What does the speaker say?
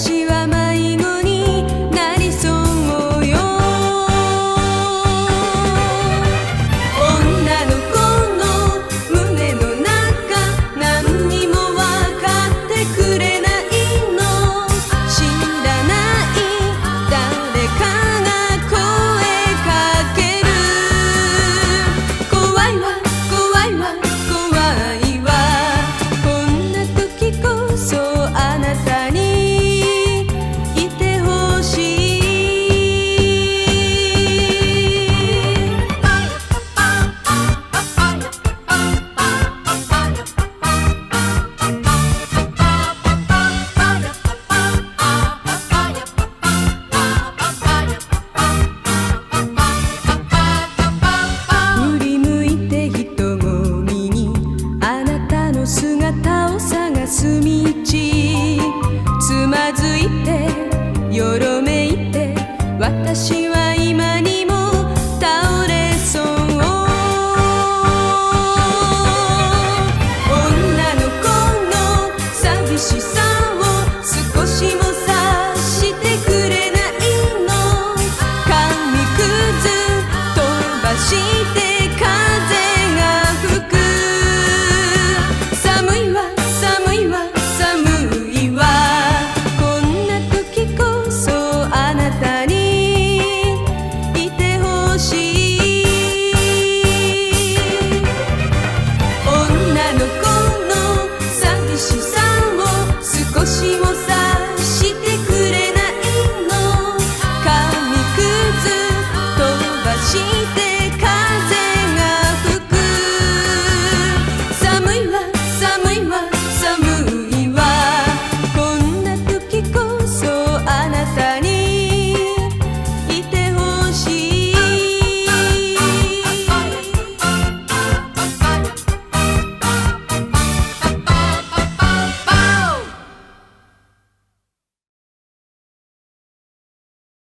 私は迷子は今に